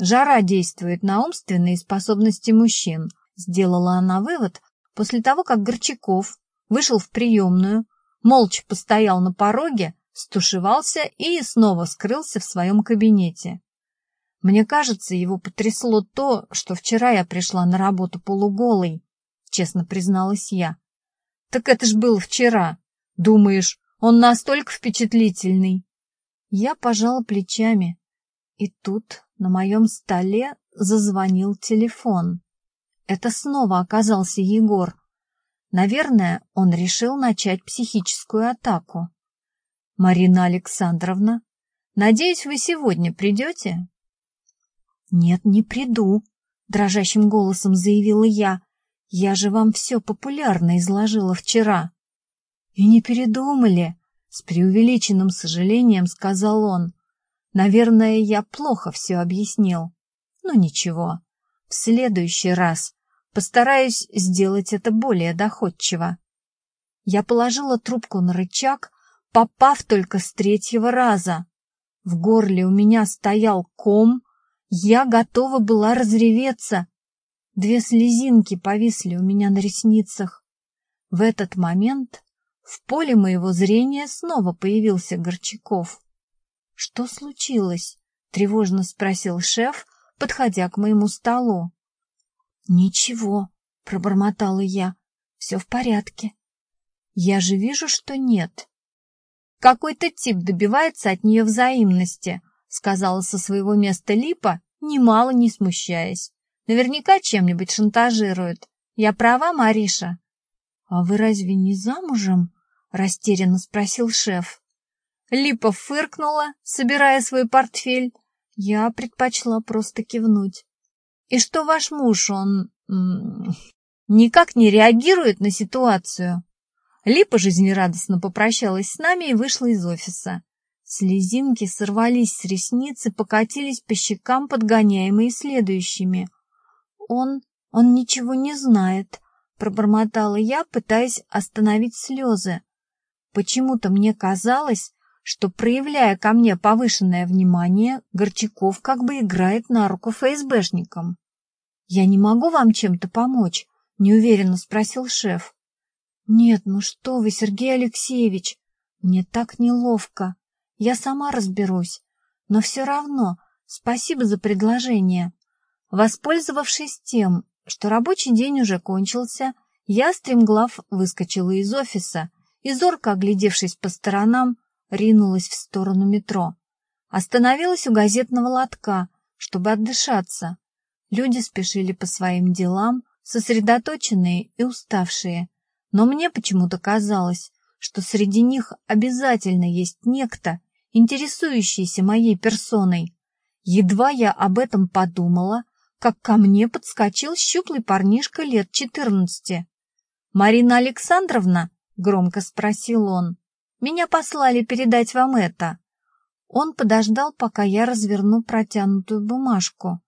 Жара действует на умственные способности мужчин, сделала она вывод после того, как Горчаков вышел в приемную, молча постоял на пороге, стушевался и снова скрылся в своем кабинете. Мне кажется, его потрясло то, что вчера я пришла на работу полуголой, честно призналась я. Так это ж было вчера. Думаешь, он настолько впечатлительный? Я пожала плечами. И тут на моем столе зазвонил телефон. Это снова оказался Егор. Наверное, он решил начать психическую атаку. «Марина Александровна, надеюсь, вы сегодня придете?» «Нет, не приду», — дрожащим голосом заявила я. «Я же вам все популярно изложила вчера». «И не передумали», — с преувеличенным сожалением сказал он. «Наверное, я плохо все объяснил. Ну ничего, в следующий раз постараюсь сделать это более доходчиво». Я положила трубку на рычаг, попав только с третьего раза. В горле у меня стоял ком, я готова была разреветься. Две слезинки повисли у меня на ресницах. В этот момент в поле моего зрения снова появился Горчаков. — Что случилось? — тревожно спросил шеф, подходя к моему столу. — Ничего, — пробормотала я, — все в порядке. Я же вижу, что нет. Какой-то тип добивается от нее взаимности, сказала со своего места Липа, немало не смущаясь. Наверняка чем-нибудь шантажирует. Я права, Мариша? — А вы разве не замужем? — растерянно спросил шеф. Липа фыркнула, собирая свой портфель. Я предпочла просто кивнуть. — И что ваш муж, он... никак не реагирует на ситуацию? Липа жизнерадостно попрощалась с нами и вышла из офиса. Слезинки сорвались с ресниц и покатились по щекам, подгоняемые следующими. «Он... он ничего не знает», — пробормотала я, пытаясь остановить слезы. Почему-то мне казалось, что, проявляя ко мне повышенное внимание, Горчаков как бы играет на руку ФСБшникам. «Я не могу вам чем-то помочь?» — неуверенно спросил шеф. «Нет, ну что вы, Сергей Алексеевич, мне так неловко. Я сама разберусь. Но все равно спасибо за предложение. Воспользовавшись тем, что рабочий день уже кончился, я, стремглав, выскочила из офиса и, зорко оглядевшись по сторонам, ринулась в сторону метро. Остановилась у газетного лотка, чтобы отдышаться. Люди спешили по своим делам, сосредоточенные и уставшие. Но мне почему-то казалось, что среди них обязательно есть некто, интересующийся моей персоной. Едва я об этом подумала, как ко мне подскочил щуплый парнишка лет четырнадцати. «Марина Александровна?» — громко спросил он. «Меня послали передать вам это». Он подождал, пока я разверну протянутую бумажку.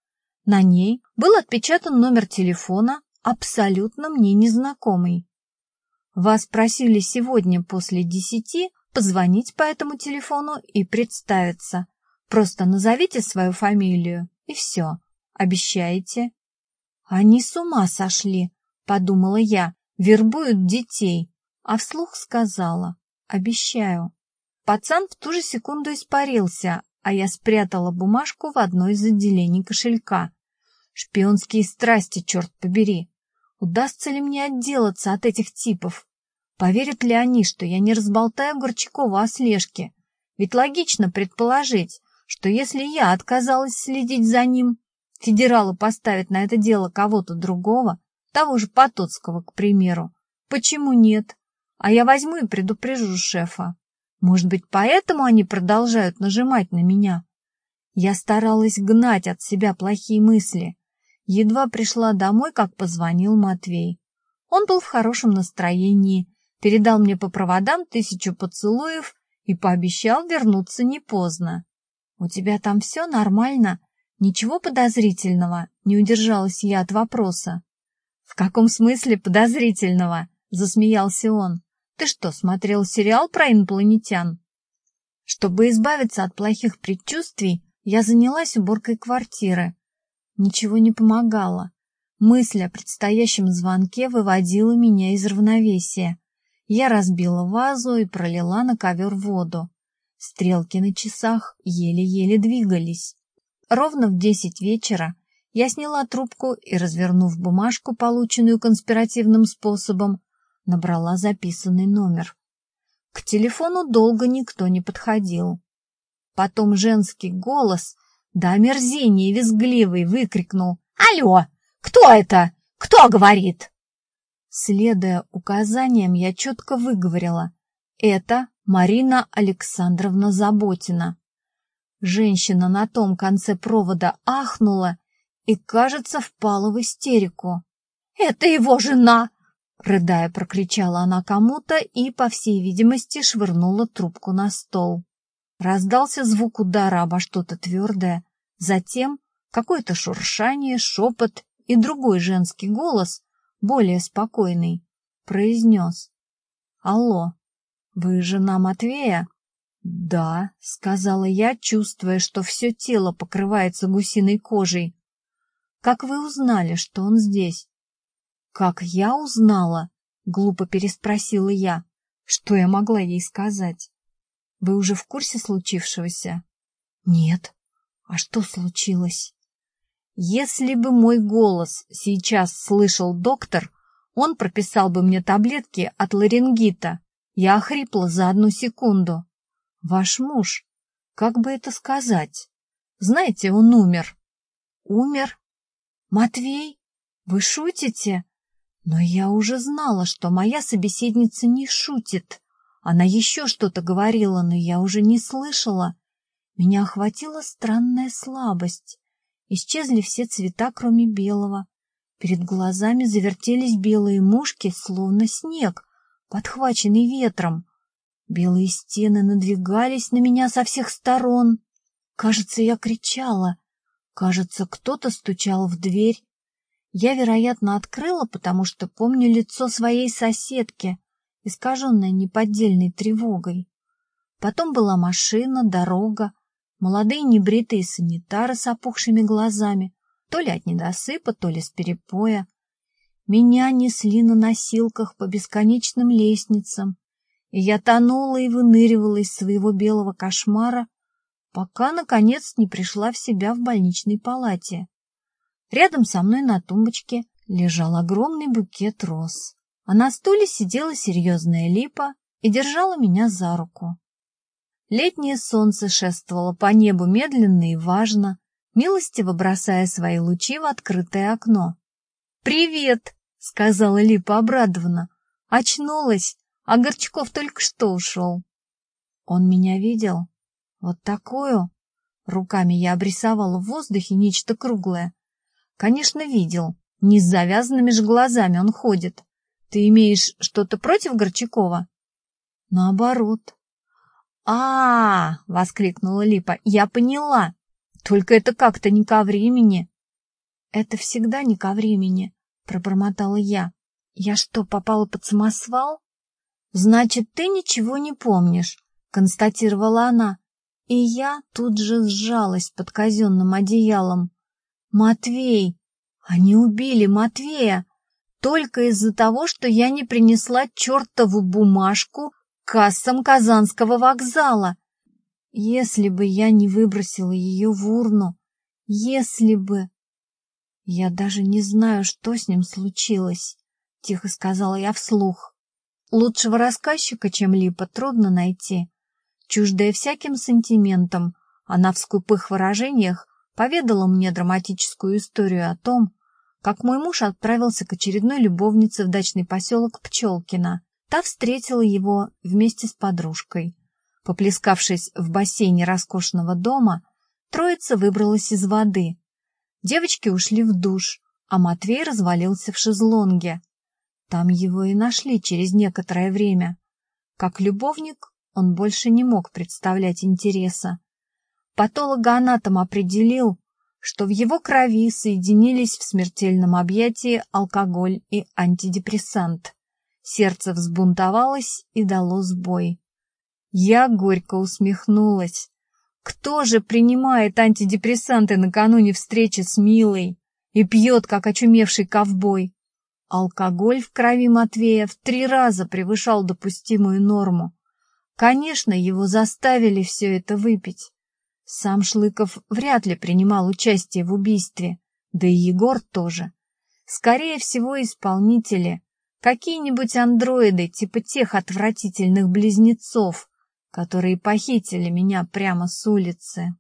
На ней был отпечатан номер телефона, абсолютно мне незнакомый. «Вас просили сегодня после десяти позвонить по этому телефону и представиться. Просто назовите свою фамилию, и все. Обещаете?» «Они с ума сошли», — подумала я, — «вербуют детей». А вслух сказала «Обещаю». Пацан в ту же секунду испарился, а я спрятала бумажку в одно из отделений кошелька. Шпионские страсти, черт побери! Удастся ли мне отделаться от этих типов? Поверят ли они, что я не разболтаю Горчакова о слежке? Ведь логично предположить, что если я отказалась следить за ним, федералы поставят на это дело кого-то другого, того же Потоцкого, к примеру. Почему нет? А я возьму и предупрежу шефа. Может быть, поэтому они продолжают нажимать на меня? Я старалась гнать от себя плохие мысли. Едва пришла домой, как позвонил Матвей. Он был в хорошем настроении передал мне по проводам тысячу поцелуев и пообещал вернуться не поздно. «У тебя там все нормально? Ничего подозрительного?» — не удержалась я от вопроса. «В каком смысле подозрительного?» засмеялся он. «Ты что, смотрел сериал про инопланетян?» Чтобы избавиться от плохих предчувствий, я занялась уборкой квартиры. Ничего не помогало. Мысль о предстоящем звонке выводила меня из равновесия. Я разбила вазу и пролила на ковер воду. Стрелки на часах еле-еле двигались. Ровно в десять вечера я сняла трубку и, развернув бумажку, полученную конспиративным способом, набрала записанный номер. К телефону долго никто не подходил. Потом женский голос, до омерзения визгливый, выкрикнул «Алло! Кто это? Кто говорит?» Следуя указаниям, я четко выговорила «Это Марина Александровна Заботина». Женщина на том конце провода ахнула и, кажется, впала в истерику. «Это его жена!» Рыдая, прокричала она кому-то и, по всей видимости, швырнула трубку на стол. Раздался звук удара обо что-то твердое, затем какое-то шуршание, шепот и другой женский голос, более спокойный, произнес. «Алло, вы жена Матвея?» «Да», — сказала я, чувствуя, что все тело покрывается гусиной кожей. «Как вы узнали, что он здесь?» «Как я узнала?» — глупо переспросила я. Что я могла ей сказать? «Вы уже в курсе случившегося?» «Нет». «А что случилось?» «Если бы мой голос сейчас слышал доктор, он прописал бы мне таблетки от ларингита. Я охрипла за одну секунду. Ваш муж, как бы это сказать? Знаете, он умер». «Умер? Матвей? Вы шутите?» Но я уже знала, что моя собеседница не шутит. Она еще что-то говорила, но я уже не слышала. Меня охватила странная слабость. Исчезли все цвета, кроме белого. Перед глазами завертелись белые мушки, словно снег, подхваченный ветром. Белые стены надвигались на меня со всех сторон. Кажется, я кричала. Кажется, кто-то стучал в дверь. Я, вероятно, открыла, потому что помню лицо своей соседки, искаженное неподдельной тревогой. Потом была машина, дорога, молодые небритые санитары с опухшими глазами, то ли от недосыпа, то ли с перепоя. Меня несли на носилках по бесконечным лестницам, и я тонула и выныривала из своего белого кошмара, пока, наконец, не пришла в себя в больничной палате. Рядом со мной на тумбочке лежал огромный букет роз, а на стуле сидела серьезная липа и держала меня за руку. Летнее солнце шествовало по небу медленно и важно, милостиво бросая свои лучи в открытое окно. «Привет!» — сказала Липа обрадованно. «Очнулась, а Горчаков только что ушел». Он меня видел. Вот такую. Руками я обрисовала в воздухе нечто круглое, Конечно, видел. Не с завязанными же глазами он ходит. Ты имеешь что-то против Горчакова? Наоборот. А, воскликнула Липа. Я поняла. Только это как-то не ко времени. Это всегда не ко времени, пробормотала я. Я что, попала под самосвал? Значит, ты ничего не помнишь, констатировала она. И я тут же сжалась под казенным одеялом. Матвей! Они убили Матвея! Только из-за того, что я не принесла чертову бумажку кассам Казанского вокзала. Если бы я не выбросила ее в урну, если бы... Я даже не знаю, что с ним случилось, — тихо сказала я вслух. Лучшего рассказчика, чем Липа, трудно найти. Чуждая всяким сантиментам, она в скупых выражениях поведала мне драматическую историю о том, как мой муж отправился к очередной любовнице в дачный поселок Пчелкино. Та встретила его вместе с подружкой. Поплескавшись в бассейне роскошного дома, троица выбралась из воды. Девочки ушли в душ, а Матвей развалился в шезлонге. Там его и нашли через некоторое время. Как любовник он больше не мог представлять интереса. Патологоанатом определил, что в его крови соединились в смертельном объятии алкоголь и антидепрессант. Сердце взбунтовалось и дало сбой. Я горько усмехнулась. Кто же принимает антидепрессанты накануне встречи с Милой и пьет, как очумевший ковбой? Алкоголь в крови Матвея в три раза превышал допустимую норму. Конечно, его заставили все это выпить. Сам Шлыков вряд ли принимал участие в убийстве, да и Егор тоже. Скорее всего, исполнители — какие-нибудь андроиды типа тех отвратительных близнецов, которые похитили меня прямо с улицы.